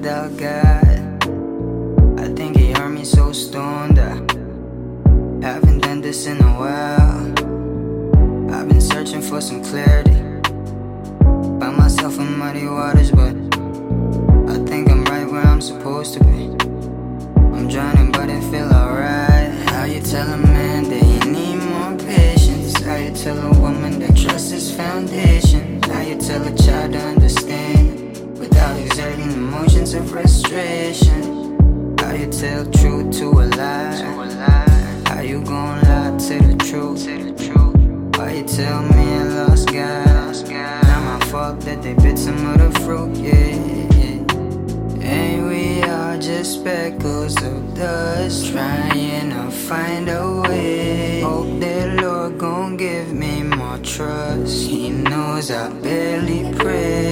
without God. I think He heard me so stoned. I haven't done this in a while. I've been searching for some clarity. By myself in muddy waters, but I think I'm right where I'm supposed to be. I'm drowning, but it feel alright. How you tell a man that you need more patience? How you tell a woman that trust is foundation? How you tell a child to understand? Emotions of frustration? How you tell truth to a lie? How you gon' lie to the truth? Why you tell me I lost God? Not my fault that they bit some of the fruit, yeah. Ain't we all just speckles of dust trying to find a way? Hope that Lord gon' give me more trust. He knows I barely pray.